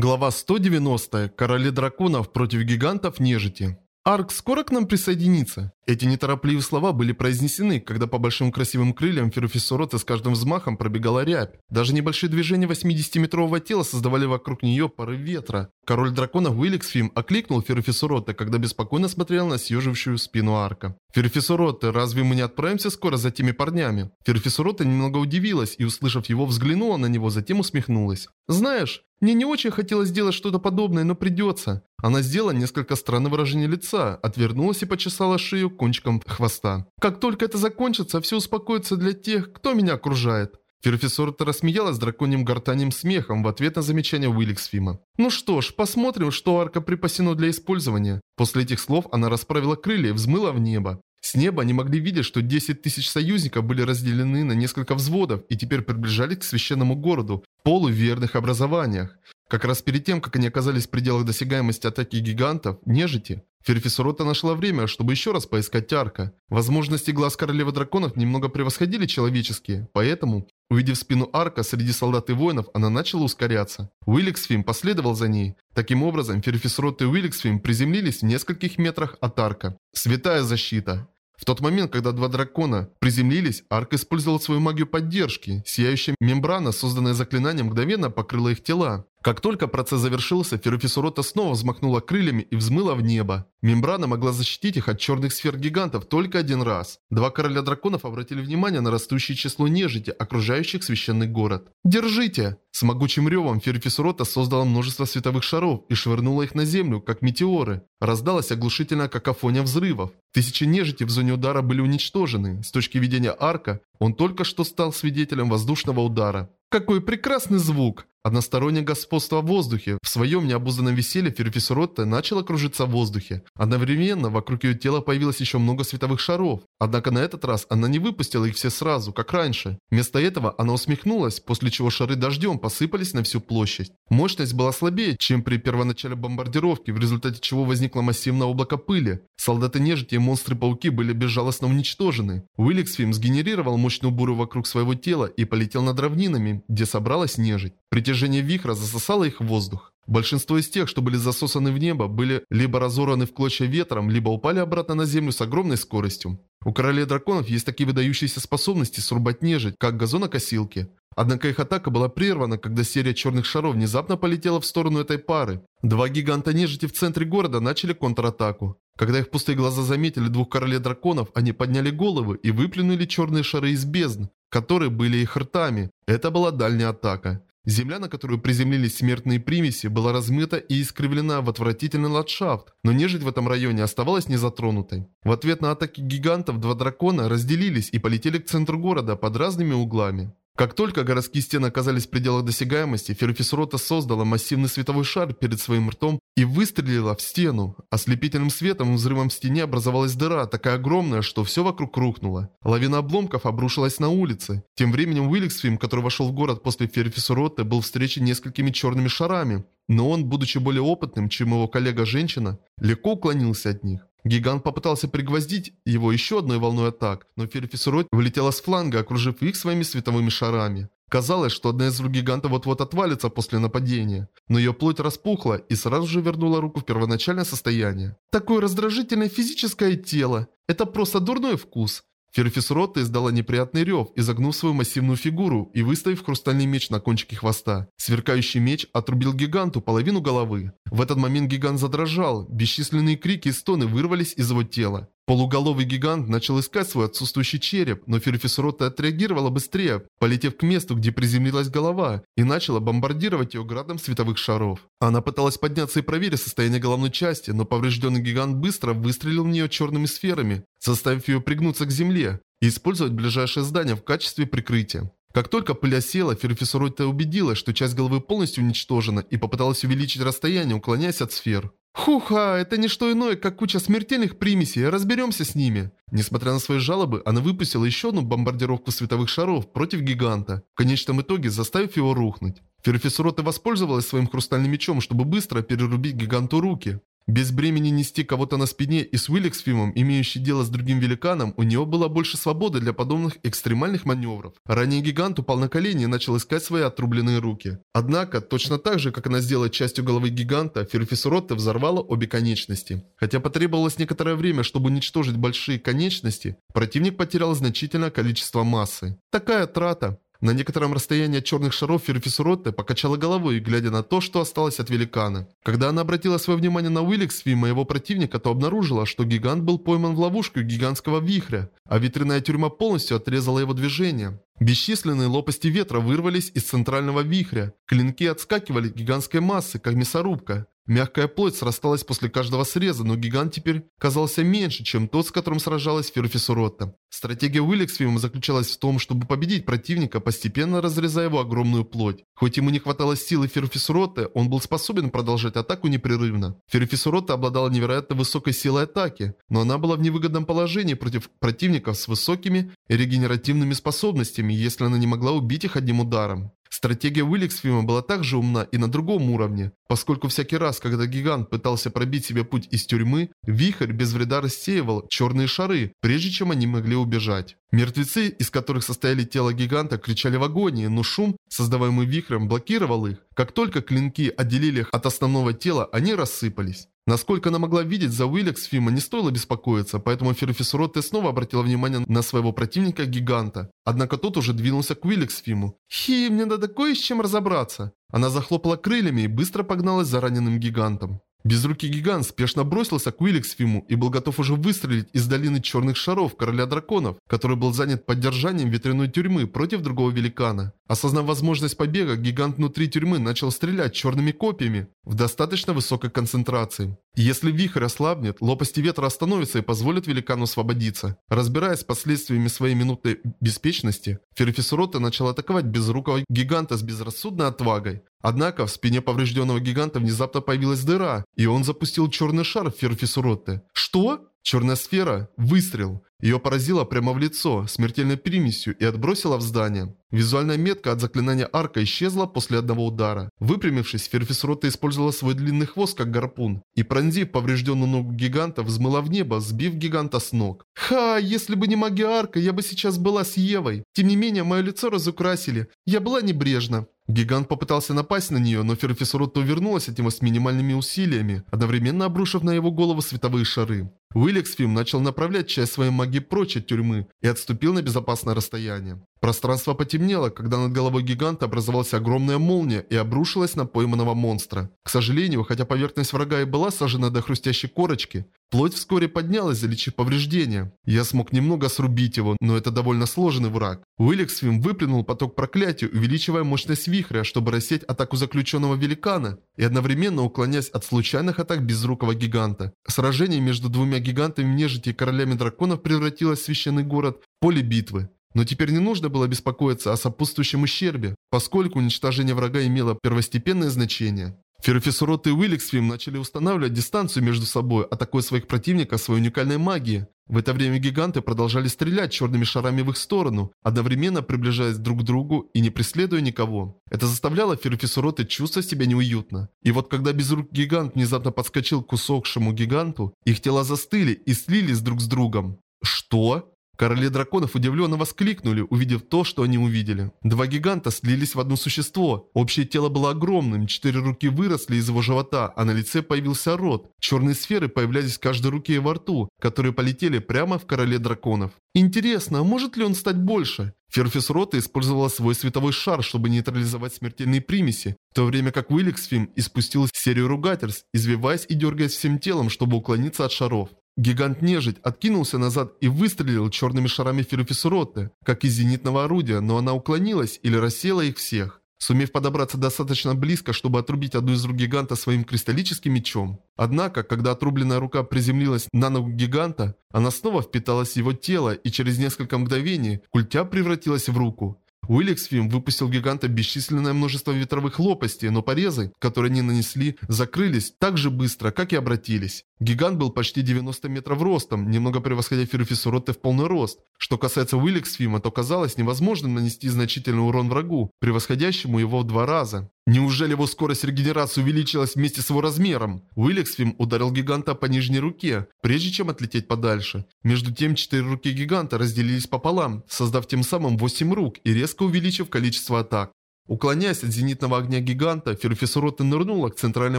Глава 190. Короли драконов против гигантов нежити. Арк скоро к нам присоединится. Эти неторопливые слова были произнесены, когда по большим красивым крыльям Ферфисорота с каждым взмахом пробегала рябь. Даже небольшие движения 80-метрового тела создавали вокруг нее пары ветра. Король драконов Уилликсфим окликнул Ферфисорота, когда беспокойно смотрел на съежившую спину арка. «Ферфисорота, разве мы не отправимся скоро за теми парнями?» Ферфисорота немного удивилась и, услышав его, взглянула на него, затем усмехнулась. «Знаешь, мне не очень хотелось сделать что-то подобное, но придется». Она сделала несколько странное выражение лица, отвернулась и почесала шею кончиком хвоста. «Как только это закончится, все успокоится для тех, кто меня окружает». Ферфисорта рассмеялась драконьим гортанным смехом в ответ на замечание Уилликсфима. «Ну что ж, посмотрим, что арка припасено для использования». После этих слов она расправила крылья и взмыла в небо. С неба они могли видеть, что 10 тысяч союзников были разделены на несколько взводов и теперь приближались к священному городу в полуверных образованиях. Как раз перед тем, как они оказались в пределах досягаемости атаки гигантов, нежити, Ферфисорота нашла время, чтобы еще раз поискать Арка. Возможности глаз королевы драконов немного превосходили человеческие, поэтому, увидев спину Арка среди солдат и воинов, она начала ускоряться. Уилликсфим последовал за ней. Таким образом, Ферфисорот и Уилликсфим приземлились в нескольких метрах от Арка. Святая защита. В тот момент, когда два дракона приземлились, Арк использовал свою магию поддержки. Сияющая мембрана, созданная заклинанием, мгновенно покрыла их тела. Как только процесс завершился, Феррофисурота снова взмахнула крыльями и взмыла в небо. Мембрана могла защитить их от черных сфер гигантов только один раз. Два короля драконов обратили внимание на растущее число нежити, окружающих священный город. «Держите!» С могучим ревом Феррофисурота создала множество световых шаров и швырнула их на землю, как метеоры. Раздалась оглушительная какофония взрывов. Тысячи нежити в зоне удара были уничтожены. С точки видения арка, он только что стал свидетелем воздушного удара. Какой прекрасный звук! Одностороннее господство в воздухе. В своем необузданном веселье Ферфисуротта начала кружиться в воздухе. Одновременно вокруг ее тела появилось еще много световых шаров. Однако на этот раз она не выпустила их все сразу, как раньше. Вместо этого она усмехнулась, после чего шары дождем посыпались на всю площадь. Мощность была слабее, чем при первоначале бомбардировки, в результате чего возникло массивное облако пыли. Солдаты нежити и монстры-пауки были безжалостно уничтожены. Уилликсфим сгенерировал мощную бурю вокруг своего тела и полетел над равнинами, где собралась нежить. Притяжение вихра засосало их в воздух. Большинство из тех, что были засосаны в небо, были либо разорваны в клочья ветром, либо упали обратно на землю с огромной скоростью. У королей драконов есть такие выдающиеся способности срубать нежить, как газонокосилки. Однако их атака была прервана, когда серия черных шаров внезапно полетела в сторону этой пары. Два гиганта нежити в центре города начали контратаку. Когда их пустые глаза заметили двух королей драконов, они подняли головы и выплюнули черные шары из бездн, которые были их ртами. Это была дальняя атака. Земля, на которую приземлились смертные примеси, была размыта и искривлена в отвратительный ландшафт, но нежить в этом районе оставалась незатронутой. В ответ на атаки гигантов два дракона разделились и полетели к центру города под разными углами. Как только городские стены оказались в пределах досягаемости, Ферфисрота создала массивный световой шар перед своим ртом и выстрелила в стену. Ослепительным светом и взрывом в стене образовалась дыра, такая огромная, что все вокруг рухнуло. Лавина обломков обрушилась на улицы. Тем временем Уилликсфим, который вошел в город после Ферфисроты, был встречен несколькими черными шарами. Но он, будучи более опытным, чем его коллега-женщина, легко уклонился от них. Гигант попытался пригвоздить его еще одной волной атак, но Ферфисурот вылетела с фланга, окружив их своими световыми шарами. Казалось, что одна из рук гиганта вот-вот отвалится после нападения, но ее плоть распухла и сразу же вернула руку в первоначальное состояние. Такое раздражительное физическое тело. Это просто дурной вкус. Ферфис Ротта издала неприятный рев, изогнув свою массивную фигуру и выставив хрустальный меч на кончике хвоста. Сверкающий меч отрубил гиганту половину головы. В этот момент гигант задрожал, бесчисленные крики и стоны вырвались из его тела. Полуголовый гигант начал искать свой отсутствующий череп, но Ферфисрота отреагировала быстрее, полетев к месту, где приземлилась голова, и начала бомбардировать ее градом световых шаров. Она пыталась подняться и проверить состояние головной части, но поврежденный гигант быстро выстрелил в нее черными сферами, заставив ее пригнуться к земле и использовать ближайшее здание в качестве прикрытия. Как только пыль осела, Ферфисрота убедилась, что часть головы полностью уничтожена и попыталась увеличить расстояние, уклоняясь от сфер. Хуха, это не что иное, как куча смертельных примесей, разберемся с ними. Несмотря на свои жалобы, она выпустила еще одну бомбардировку световых шаров против гиганта, в конечном итоге заставив его рухнуть. Ферфисурота воспользовалась своим хрустальным мечом, чтобы быстро перерубить гиганту руки. Без бремени нести кого-то на спине и с Уилликсфимом, имеющий дело с другим великаном, у него было больше свободы для подобных экстремальных маневров. Ранее гигант упал на колени и начал искать свои отрубленные руки. Однако, точно так же, как она сделала частью головы гиганта, Ферфисуротте взорвала обе конечности. Хотя потребовалось некоторое время, чтобы уничтожить большие конечности, противник потерял значительное количество массы. Такая трата. На некотором расстоянии от черных шаров Ферфисуротте покачала головой, глядя на то, что осталось от великана. Когда она обратила свое внимание на Уилликсви, моего противника, то обнаружила, что гигант был пойман в ловушку гигантского вихря, а ветряная тюрьма полностью отрезала его движение. Бесчисленные лопасти ветра вырвались из центрального вихря. Клинки отскакивали гигантской массы, как мясорубка. Мягкая плоть срасталась после каждого среза, но гигант теперь казался меньше, чем тот, с которым сражалась Ферфисуротта. Стратегия Уилликсфилма заключалась в том, чтобы победить противника, постепенно разрезая его огромную плоть. Хоть ему не хватало силы Ферфисуротты, он был способен продолжать атаку непрерывно. Ферфисуротта обладала невероятно высокой силой атаки, но она была в невыгодном положении против противников с высокими регенеративными способностями, если она не могла убить их одним ударом. Стратегия Уилликсфима была также умна и на другом уровне, поскольку всякий раз, когда гигант пытался пробить себе путь из тюрьмы, вихрь без вреда рассеивал черные шары, прежде чем они могли убежать. Мертвецы, из которых состояли тело гиганта, кричали в агонии, но шум, создаваемый вихрем, блокировал их. Как только клинки отделили их от основного тела, они рассыпались. Насколько она могла видеть, за Уиллексфима не стоило беспокоиться, поэтому Ферфисуротте снова обратила внимание на своего противника-гиганта. Однако тот уже двинулся к Уиллексфиму. «Хи, мне надо кое с чем разобраться». Она захлопала крыльями и быстро погналась за раненым гигантом. Безрукий гигант спешно бросился к Уилликсфиму и был готов уже выстрелить из долины черных шаров короля драконов, который был занят поддержанием ветряной тюрьмы против другого великана. Осознав возможность побега, гигант внутри тюрьмы начал стрелять черными копьями в достаточно высокой концентрации. Если вихрь ослабнет, лопасти ветра остановятся и позволят великану освободиться. Разбираясь с последствиями своей минутной беспечности, Ферфисурота начал атаковать безрукого гиганта с безрассудной отвагой. Однако в спине поврежденного гиганта внезапно появилась дыра, и он запустил черный шар в Ферфисуротте. Что? Черная сфера. Выстрел. Ее поразило прямо в лицо, смертельной примесью, и отбросило в здание. Визуальная метка от заклинания арка исчезла после одного удара. Выпрямившись, Ферфисрота использовала свой длинный хвост как гарпун, и пронзив поврежденную ногу гиганта, взмыла в небо, сбив гиганта с ног. Ха, если бы не магия арка, я бы сейчас была с Евой. Тем не менее, мое лицо разукрасили. Я была небрежна. Гигант попытался напасть на нее, но Ферфисуротто увернулась от него с минимальными усилиями, одновременно обрушив на его голову световые шары. Уиллексфилм начал направлять часть своей магии прочь от тюрьмы и отступил на безопасное расстояние. Пространство потемнело, когда над головой гиганта образовалась огромная молния и обрушилась на пойманного монстра. К сожалению, хотя поверхность врага и была сожжена до хрустящей корочки, плоть вскоре поднялась, залечив повреждения. Я смог немного срубить его, но это довольно сложный враг. Уиллексфим выплюнул поток проклятия, увеличивая мощность вихря, чтобы рассеять атаку заключенного великана и одновременно уклоняясь от случайных атак безрукого гиганта. Сражение между двумя гигантами нежити и королями драконов превратилось в священный город в поле битвы. Но теперь не нужно было беспокоиться о сопутствующем ущербе, поскольку уничтожение врага имело первостепенное значение. Ферфисурот и Уилликсфим начали устанавливать дистанцию между собой, атакуя своих противников своей уникальной магией. В это время гиганты продолжали стрелять черными шарами в их сторону, одновременно приближаясь друг к другу и не преследуя никого. Это заставляло Ферфисуроты чувствовать себя неуютно. И вот когда безрук гигант внезапно подскочил к усохшему гиганту, их тела застыли и слились друг с другом. Что? Короли драконов удивленно воскликнули, увидев то, что они увидели. Два гиганта слились в одно существо. Общее тело было огромным, четыре руки выросли из его живота, а на лице появился рот. Черные сферы появлялись в каждой руке и во рту, которые полетели прямо в короле драконов. Интересно, а может ли он стать больше? Ферфис Рота использовала свой световой шар, чтобы нейтрализовать смертельные примеси, в то время как Уилликсфим испустил серию ругательств, извиваясь и дергаясь всем телом, чтобы уклониться от шаров. Гигант-нежить откинулся назад и выстрелил черными шарами Ферфисуротте, как из зенитного орудия, но она уклонилась или рассеяла их всех, сумев подобраться достаточно близко, чтобы отрубить одну из рук гиганта своим кристаллическим мечом. Однако, когда отрубленная рука приземлилась на ногу гиганта, она снова впиталась в его тело и через несколько мгновений культя превратилась в руку. Уилликсфим выпустил гиганта бесчисленное множество ветровых лопастей, но порезы, которые они нанесли, закрылись так же быстро, как и обратились. Гигант был почти 90 метров ростом, немного превосходя Ферфисуротте в полный рост. Что касается Уилликсфима, то казалось невозможным нанести значительный урон врагу, превосходящему его в два раза. Неужели его скорость регенерации увеличилась вместе с его размером? Уилликсфим ударил гиганта по нижней руке, прежде чем отлететь подальше. Между тем, четыре руки гиганта разделились пополам, создав тем самым 8 рук и резко увеличив количество атак. Уклоняясь от зенитного огня гиганта, Ферфисурота нырнула к центральной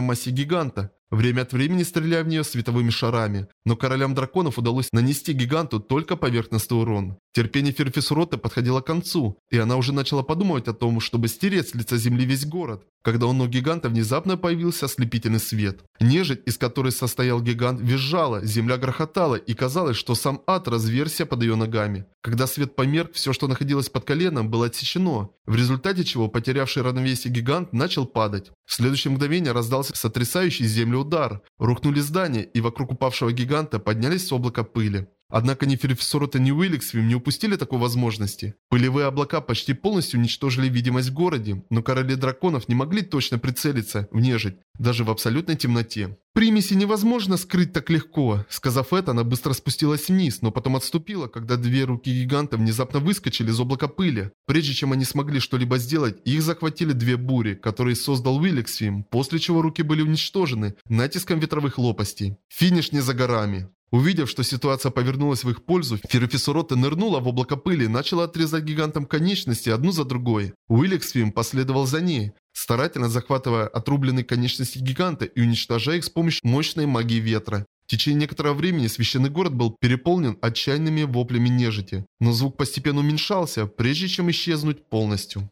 массе гиганта время от времени стреляя в нее световыми шарами. Но королям драконов удалось нанести гиганту только поверхностный урон. Терпение Ферфисуроты подходило к концу, и она уже начала подумывать о том, чтобы стереть с лица земли весь город, когда у ног гиганта внезапно появился ослепительный свет. Нежить, из которой состоял гигант, визжала, земля грохотала, и казалось, что сам ад разверся под ее ногами. Когда свет померк, все, что находилось под коленом, было отсечено, в результате чего потерявший равновесие гигант начал падать. В следующее мгновение раздался сотрясающий землю удар. Рухнули здания, и вокруг упавшего гиганта поднялись облака пыли. Однако ни Ферфисорота, ни Уилликсвим не упустили такой возможности. Пылевые облака почти полностью уничтожили видимость в городе, но короли драконов не могли точно прицелиться в нежить, даже в абсолютной темноте. «Примеси невозможно скрыть так легко», сказав это, она быстро спустилась вниз, но потом отступила, когда две руки гиганта внезапно выскочили из облака пыли. Прежде чем они смогли что-либо сделать, их захватили две бури, которые создал Уилликсвим, после чего руки были уничтожены натиском ветровых лопастей. Финиш не за горами. Увидев, что ситуация повернулась в их пользу, Ферфисурота нырнула в облако пыли и начала отрезать гигантам конечности одну за другой. Уилликсфим последовал за ней, старательно захватывая отрубленные конечности гиганта и уничтожая их с помощью мощной магии ветра. В течение некоторого времени священный город был переполнен отчаянными воплями нежити, но звук постепенно уменьшался, прежде чем исчезнуть полностью.